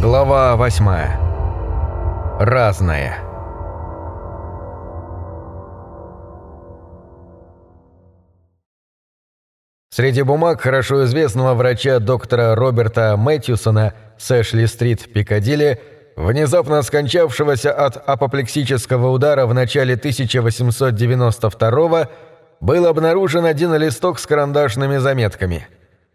Глава 8. Разное. Среди бумаг хорошо известного врача доктора Роберта Мэтьюсона с Эшли-стрит, Пикадилли, внезапно скончавшегося от апоплексического удара в начале 1892 был обнаружен один листок с карандашными заметками.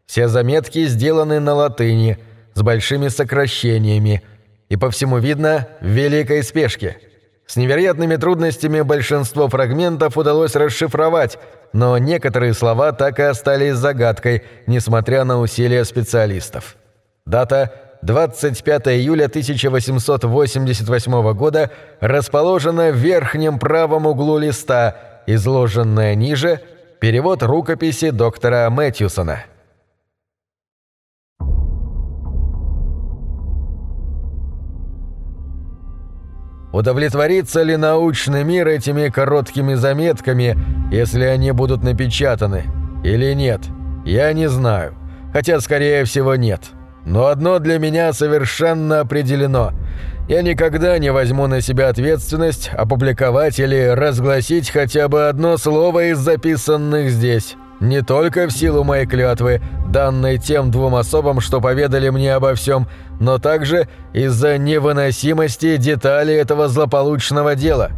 Все заметки сделаны на латыни, с большими сокращениями, и по всему видно в великой спешке. С невероятными трудностями большинство фрагментов удалось расшифровать, но некоторые слова так и остались загадкой, несмотря на усилия специалистов. Дата 25 июля 1888 года расположена в верхнем правом углу листа, изложенная ниже – перевод рукописи доктора Мэтьюсона. Удовлетворится ли научный мир этими короткими заметками, если они будут напечатаны, или нет? Я не знаю. Хотя, скорее всего, нет. Но одно для меня совершенно определено. Я никогда не возьму на себя ответственность опубликовать или разгласить хотя бы одно слово из записанных здесь. Не только в силу моей клятвы, данной тем двум особам, что поведали мне обо всем, но также из-за невыносимости деталей этого злополучного дела.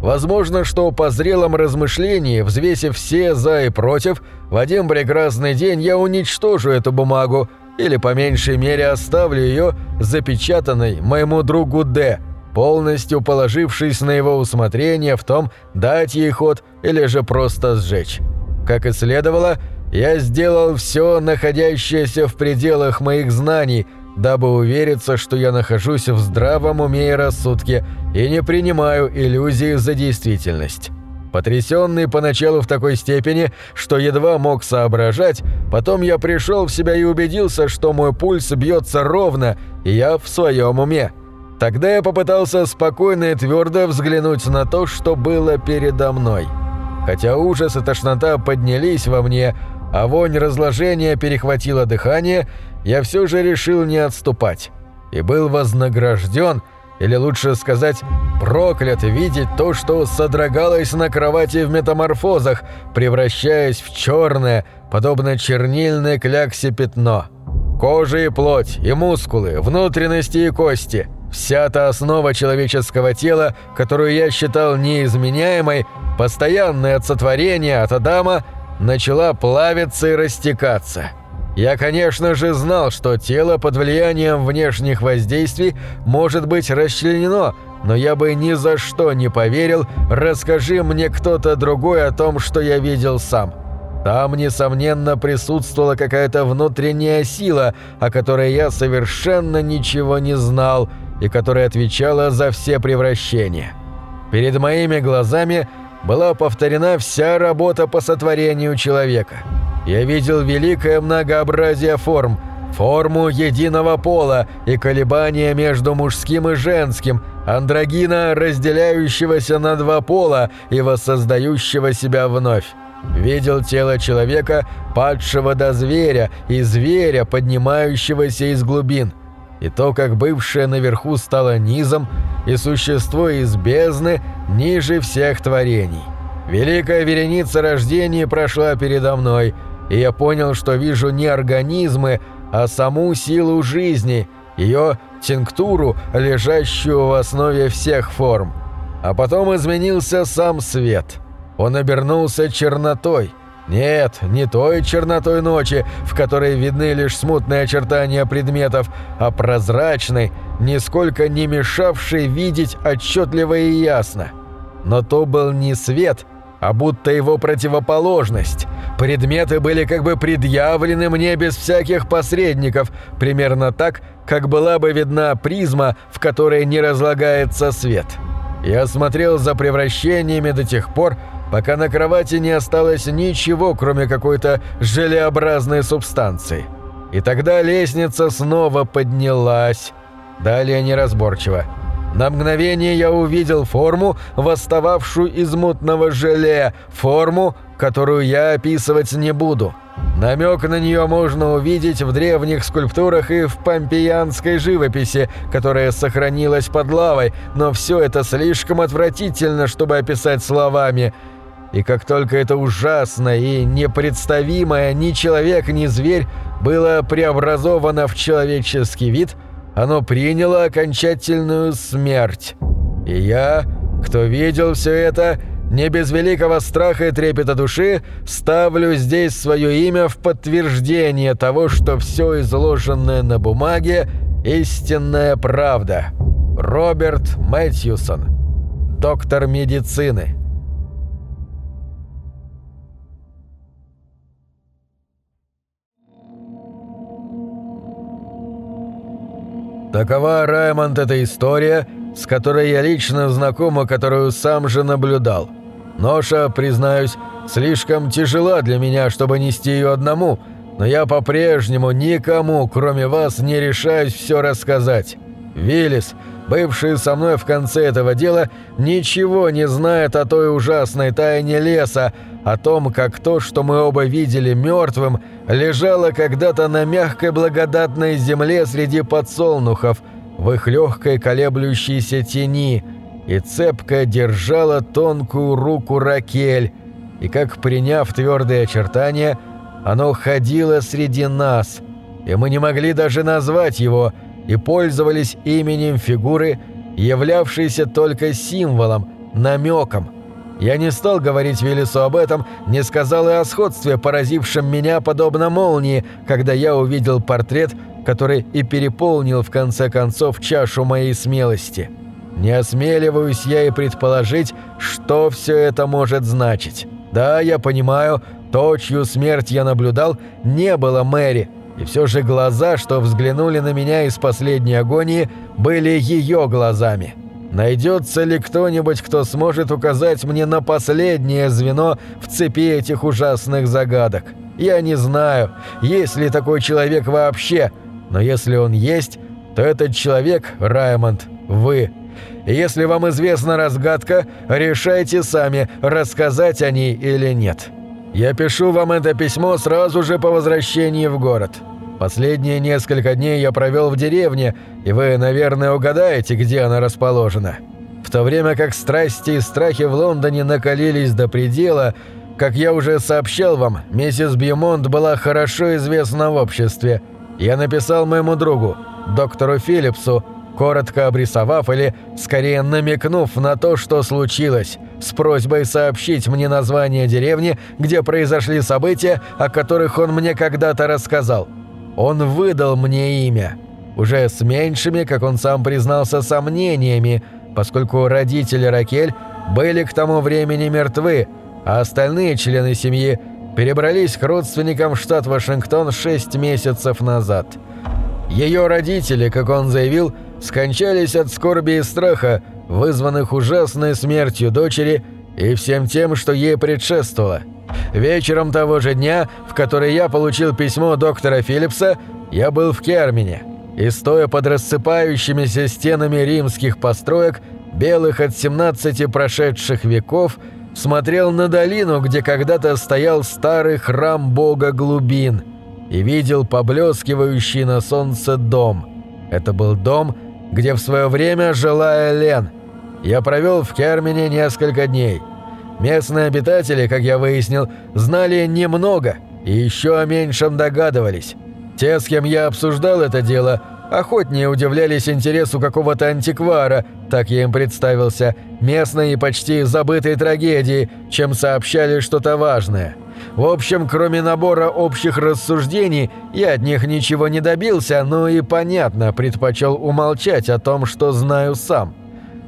Возможно, что по зрелом размышлении, взвесив все «за» и «против», в один прекрасный день я уничтожу эту бумагу, или по меньшей мере оставлю ее запечатанной моему другу Д, полностью положившись на его усмотрение в том, дать ей ход или же просто сжечь. Как и следовало, я сделал все, находящееся в пределах моих знаний, дабы увериться, что я нахожусь в здравом уме и рассудке и не принимаю иллюзии за действительность. Потрясенный поначалу в такой степени, что едва мог соображать, потом я пришел в себя и убедился, что мой пульс бьется ровно, и я в своем уме. Тогда я попытался спокойно и твердо взглянуть на то, что было передо мной. Хотя ужас и тошнота поднялись во мне, а вонь разложения перехватила дыхание, я все же решил не отступать. И был вознагражден – или лучше сказать, проклят видеть то, что содрогалось на кровати в метаморфозах, превращаясь в черное, подобно чернильной кляксе пятно. Кожа и плоть, и мускулы, внутренности и кости – Вся та основа человеческого тела, которую я считал неизменяемой, постоянное от сотворения от Адама, начала плавиться и растекаться. Я, конечно же, знал, что тело под влиянием внешних воздействий может быть расчленено, но я бы ни за что не поверил, расскажи мне кто-то другой о том, что я видел сам. Там, несомненно, присутствовала какая-то внутренняя сила, о которой я совершенно ничего не знал и которая отвечала за все превращения. Перед моими глазами была повторена вся работа по сотворению человека – я видел великое многообразие форм, форму единого пола и колебания между мужским и женским, андрогина, разделяющегося на два пола и воссоздающего себя вновь. Видел тело человека, падшего до зверя, и зверя, поднимающегося из глубин. И то, как бывшее наверху стало низом, и существо из бездны ниже всех творений. Великая вереница рождений прошла передо мной – и я понял, что вижу не организмы, а саму силу жизни, ее тинктуру, лежащую в основе всех форм. А потом изменился сам свет. Он обернулся чернотой. Нет, не той чернотой ночи, в которой видны лишь смутные очертания предметов, а прозрачной, нисколько не мешавшей видеть отчетливо и ясно. Но то был не свет, а будто его противоположность. Предметы были как бы предъявлены мне без всяких посредников, примерно так, как была бы видна призма, в которой не разлагается свет. Я смотрел за превращениями до тех пор, пока на кровати не осталось ничего, кроме какой-то желеобразной субстанции. И тогда лестница снова поднялась. Далее неразборчиво. На мгновение я увидел форму, восстававшую из мутного желе, форму, которую я описывать не буду. Намек на нее можно увидеть в древних скульптурах и в помпеянской живописи, которая сохранилась под лавой, но все это слишком отвратительно, чтобы описать словами. И как только это ужасное и непредставимое ни человек, ни зверь было преобразовано в человеческий вид, оно приняло окончательную смерть. И я, кто видел все это, не без великого страха и трепета души ставлю здесь свое имя в подтверждение того, что все изложенное на бумаге – истинная правда. Роберт Мэтьюсон, доктор медицины. Такова, Раймонд, эта история, с которой я лично знакома, которую сам же наблюдал – Ноша, признаюсь, слишком тяжела для меня, чтобы нести ее одному, но я по-прежнему никому, кроме вас, не решаюсь все рассказать. Виллис, бывший со мной в конце этого дела, ничего не знает о той ужасной тайне леса, о том, как то, что мы оба видели мертвым, лежало когда-то на мягкой благодатной земле среди подсолнухов, в их легкой колеблющейся тени – и цепко держала тонкую руку Ракель, и как приняв твердые очертания, оно ходило среди нас, и мы не могли даже назвать его, и пользовались именем фигуры, являвшейся только символом, намеком. Я не стал говорить Велесу об этом, не сказал и о сходстве, поразившем меня подобно молнии, когда я увидел портрет, который и переполнил в конце концов чашу моей смелости. Не осмеливаюсь я и предположить, что все это может значить. Да, я понимаю, то, чью смерть я наблюдал, не было Мэри, и все же глаза, что взглянули на меня из последней агонии, были ее глазами. Найдется ли кто-нибудь, кто сможет указать мне на последнее звено в цепи этих ужасных загадок? Я не знаю, есть ли такой человек вообще, но если он есть, то этот человек, Раймонд, вы – если вам известна разгадка, решайте сами, рассказать о ней или нет. Я пишу вам это письмо сразу же по возвращении в город. Последние несколько дней я провел в деревне, и вы, наверное, угадаете, где она расположена. В то время как страсти и страхи в Лондоне накалились до предела, как я уже сообщал вам, миссис Бьемонт была хорошо известна в обществе. Я написал моему другу, доктору Филлипсу, коротко обрисовав или, скорее, намекнув на то, что случилось, с просьбой сообщить мне название деревни, где произошли события, о которых он мне когда-то рассказал. Он выдал мне имя, уже с меньшими, как он сам признался, сомнениями, поскольку родители Ракель были к тому времени мертвы, а остальные члены семьи перебрались к родственникам в штат Вашингтон шесть месяцев назад. Ее родители, как он заявил, скончались от скорби и страха, вызванных ужасной смертью дочери и всем тем, что ей предшествовало. Вечером того же дня, в который я получил письмо доктора Филлипса, я был в Кермине, и стоя под рассыпающимися стенами римских построек, белых от 17 прошедших веков, смотрел на долину, где когда-то стоял старый храм бога глубин, и видел поблескивающий на солнце дом. Это был дом, где в свое время жила Элен. Я провел в Кермине несколько дней. Местные обитатели, как я выяснил, знали немного и еще о меньшем догадывались. Те, с кем я обсуждал это дело, охотнее удивлялись интересу какого-то антиквара, так я им представился, местной и почти забытой трагедии, чем сообщали что-то важное. В общем, кроме набора общих рассуждений, я от них ничего не добился, но и, понятно, предпочел умолчать о том, что знаю сам.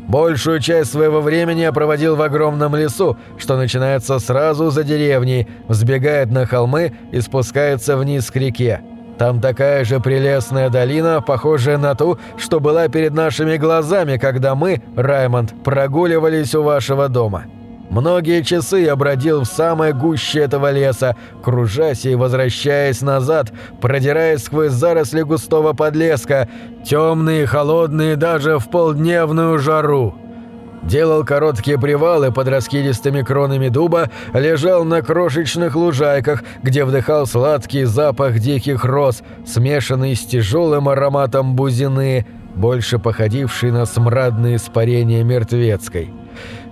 Большую часть своего времени я проводил в огромном лесу, что начинается сразу за деревней, взбегает на холмы и спускается вниз к реке. Там такая же прелестная долина, похожая на ту, что была перед нашими глазами, когда мы, Раймонд, прогуливались у вашего дома. Многие часы я бродил в самой гуще этого леса, кружась и возвращаясь назад, продираясь сквозь заросли густого подлеска, темные, холодные даже в полдневную жару. делал короткие привалы под раскидистыми кронами дуба, лежал на крошечных лужайках, где вдыхал сладкий запах диких роз, смешанный с тяжелым ароматом бузины, больше походивший на смрадные испарения мертвецкой.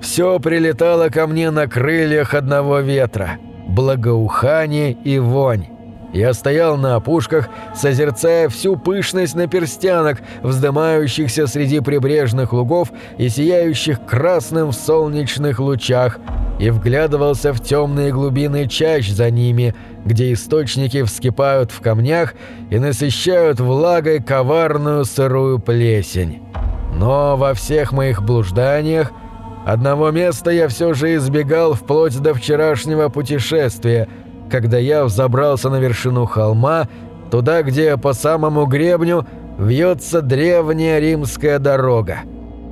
Все прилетало ко мне на крыльях одного ветра – благоухание и вонь. Я стоял на опушках, созерцая всю пышность наперстянок, вздымающихся среди прибрежных лугов и сияющих красным в солнечных лучах, и вглядывался в темные глубины чащ за ними, где источники вскипают в камнях и насыщают влагой коварную сырую плесень. Но во всех моих блужданиях одного места я все же избегал вплоть до вчерашнего путешествия – когда я взобрался на вершину холма, туда, где по самому гребню вьется древняя римская дорога.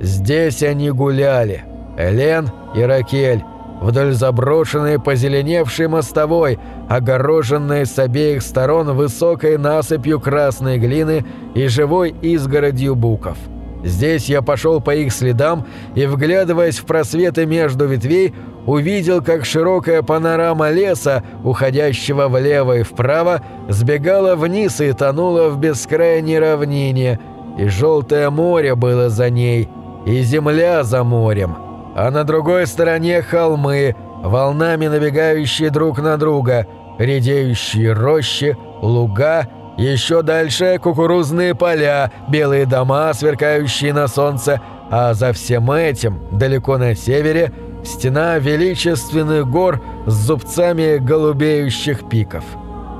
Здесь они гуляли, Элен и Ракель, вдоль заброшенной позеленевшей мостовой, огороженной с обеих сторон высокой насыпью красной глины и живой изгородью буков. Здесь я пошел по их следам и, вглядываясь в просветы между ветвей, увидел, как широкая панорама леса, уходящего влево и вправо, сбегала вниз и тонула в бескрайней равнине, и желтое море было за ней, и земля за морем, а на другой стороне холмы, волнами набегающие друг на друга, редеющие рощи, луга, еще дальше кукурузные поля, белые дома, сверкающие на солнце, а за всем этим, далеко на севере, стена величественных гор с зубцами голубеющих пиков.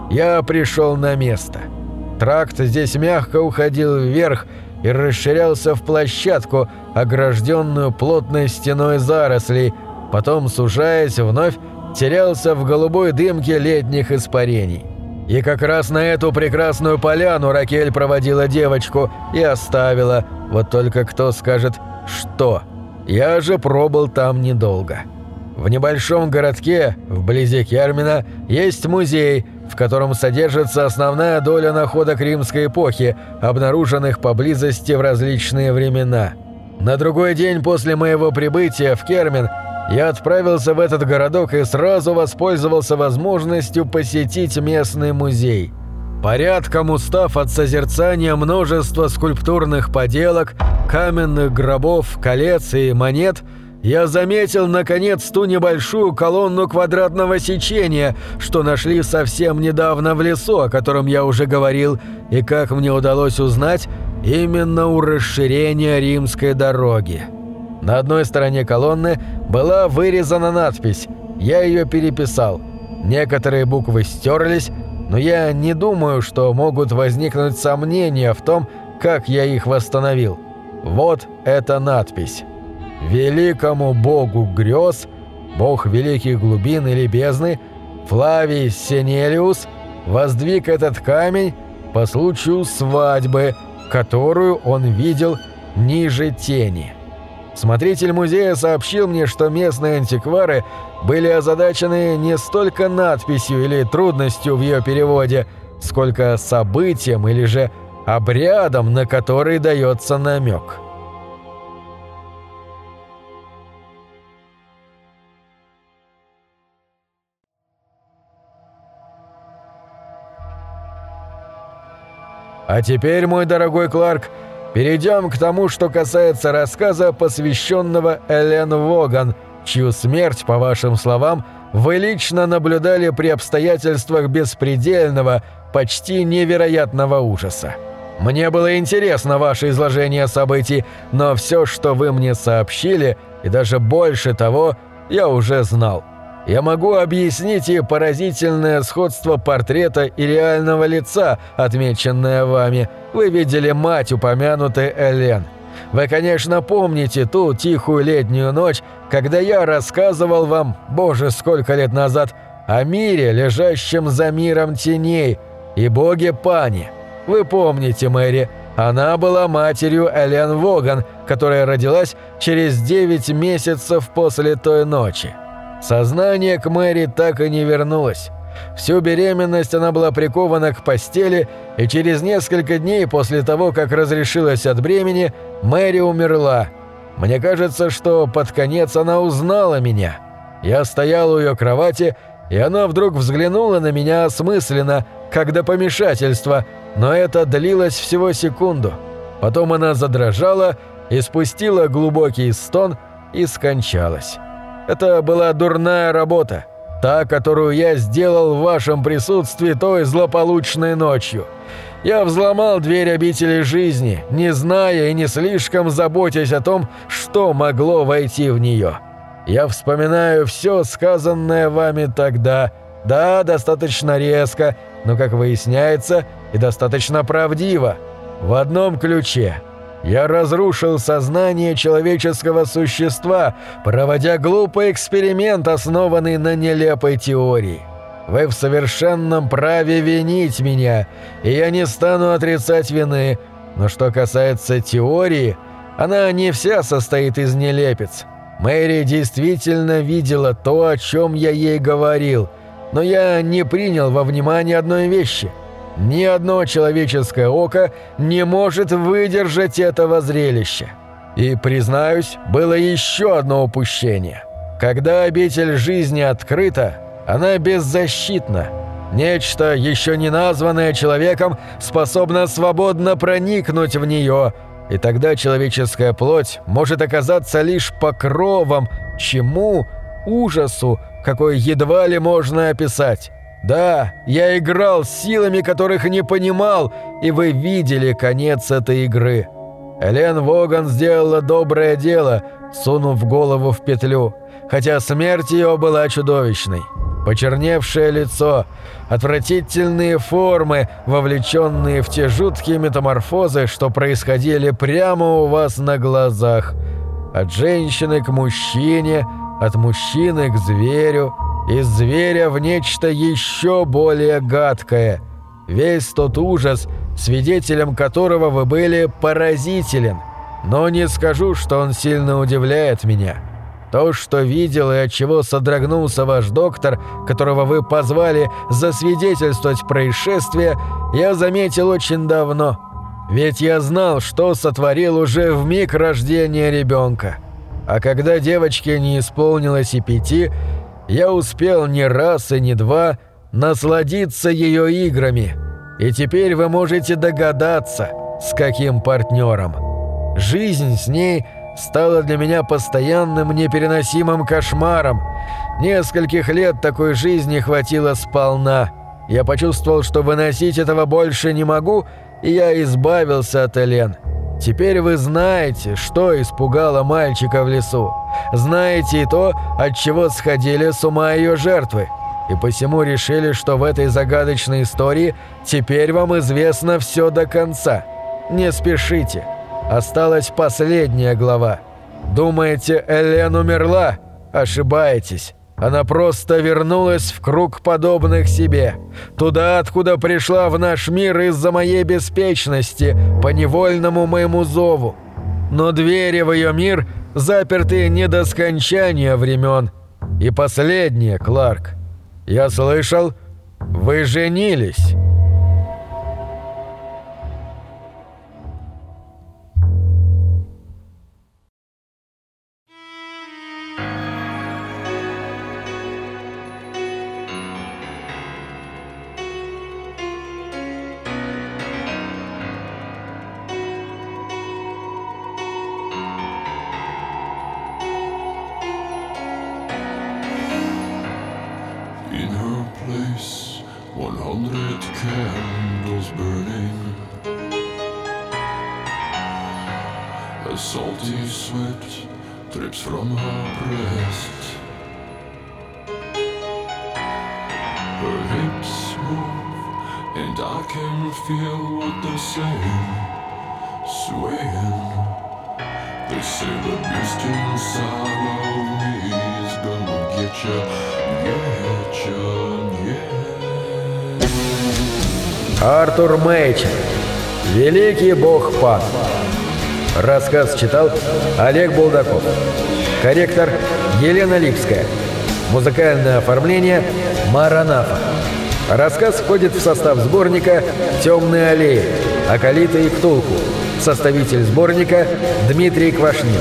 Я пришел на место. Тракт здесь мягко уходил вверх и расширялся в площадку, огражденную плотной стеной зарослей, потом, сужаясь вновь, терялся в голубой дымке летних испарений. И как раз на эту прекрасную поляну Ракель проводила девочку и оставила, вот только кто скажет «что?». Я же пробыл там недолго. В небольшом городке, вблизи Кермина, есть музей, в котором содержится основная доля находок римской эпохи, обнаруженных поблизости в различные времена. На другой день после моего прибытия в Кермин я отправился в этот городок и сразу воспользовался возможностью посетить местный музей – Порядком устав от созерцания множества скульптурных поделок, каменных гробов, колец и монет, я заметил, наконец, ту небольшую колонну квадратного сечения, что нашли совсем недавно в лесу, о котором я уже говорил, и, как мне удалось узнать, именно у расширения римской дороги. На одной стороне колонны была вырезана надпись, я ее переписал. Некоторые буквы стерлись, но я не думаю, что могут возникнуть сомнения в том, как я их восстановил. Вот эта надпись. «Великому богу грез, бог великих глубин или бездны, Флавий Сенелиус воздвиг этот камень по случаю свадьбы, которую он видел ниже тени». Смотритель музея сообщил мне, что местные антиквары были озадачены не столько надписью или трудностью в ее переводе, сколько событием или же обрядом, на который дается намек. А теперь, мой дорогой Кларк, Перейдем к тому, что касается рассказа, посвященного Элен Воган, чью смерть, по вашим словам, вы лично наблюдали при обстоятельствах беспредельного, почти невероятного ужаса. Мне было интересно ваше изложение событий, но все, что вы мне сообщили, и даже больше того, я уже знал. Я могу объяснить и поразительное сходство портрета и реального лица, отмеченное вами. Вы видели мать упомянутой Элен. Вы, конечно, помните ту тихую летнюю ночь, когда я рассказывал вам, боже, сколько лет назад, о мире, лежащем за миром теней, и боге Пани. Вы помните, Мэри, она была матерью Элен Воган, которая родилась через 9 месяцев после той ночи. Сознание к Мэри так и не вернулось. Всю беременность она была прикована к постели, и через несколько дней после того, как разрешилась от бремени, Мэри умерла. Мне кажется, что под конец она узнала меня. Я стоял у ее кровати, и она вдруг взглянула на меня осмысленно, как до помешательства, но это длилось всего секунду. Потом она задрожала и спустила глубокий стон и скончалась. Это была дурная работа, та, которую я сделал в вашем присутствии той злополучной ночью. Я взломал дверь обители жизни, не зная и не слишком заботясь о том, что могло войти в нее. Я вспоминаю все сказанное вами тогда. Да, достаточно резко, но, как выясняется, и достаточно правдиво. В одном ключе. Я разрушил сознание человеческого существа, проводя глупый эксперимент, основанный на нелепой теории. Вы в совершенном праве винить меня, и я не стану отрицать вины, но что касается теории, она не вся состоит из нелепец. Мэри действительно видела то, о чем я ей говорил, но я не принял во внимание одной вещи. Ни одно человеческое око не может выдержать этого зрелища. И, признаюсь, было еще одно упущение. Когда обитель жизни открыта, она беззащитна. Нечто, еще не названное человеком, способно свободно проникнуть в нее – и тогда человеческая плоть может оказаться лишь покровом чему? Ужасу, какой едва ли можно описать. Да, я играл силами, которых не понимал, и вы видели конец этой игры. Элен Воган сделала доброе дело, сунув голову в петлю, хотя смерть ее была чудовищной почерневшее лицо, отвратительные формы, вовлеченные в те жуткие метаморфозы, что происходили прямо у вас на глазах. От женщины к мужчине, от мужчины к зверю, из зверя в нечто еще более гадкое. Весь тот ужас, свидетелем которого вы были, поразителен. Но не скажу, что он сильно удивляет меня. То, что видел и от чего содрогнулся ваш доктор, которого вы позвали засвидетельствовать происшествие, я заметил очень давно. Ведь я знал, что сотворил уже в миг рождения ребенка. А когда девочке не исполнилось и пяти, я успел не раз и не два насладиться ее играми. И теперь вы можете догадаться, с каким партнером. Жизнь с ней – стало для меня постоянным непереносимым кошмаром. Нескольких лет такой жизни хватило сполна. Я почувствовал, что выносить этого больше не могу, и я избавился от Элен. Теперь вы знаете, что испугало мальчика в лесу. Знаете и то, от чего сходили с ума ее жертвы. И посему решили, что в этой загадочной истории теперь вам известно все до конца. Не спешите. Осталась последняя глава. Думаете, Элен умерла? Ошибаетесь. Она просто вернулась в круг подобных себе. Туда, откуда пришла в наш мир из-за моей беспечности, по невольному моему зову. Но двери в ее мир заперты не до скончания времен. И последнее, Кларк. Я слышал, вы женились». In her place, 100 candles burning. A salty sweat drips from her breast. Her hips move, and I can feel what they're saying. Swaying, they say the beast inside of me is gonna get you. Yeah. Артур Мэйчин. Великий бог Пан. Рассказ читал Олег Булдаков. Корректор Елена Липская. Музыкальное оформление Маранафа. Рассказ входит в состав сборника «Темные аллеи. Акалита и Ктулку». Составитель сборника Дмитрий Квашнин.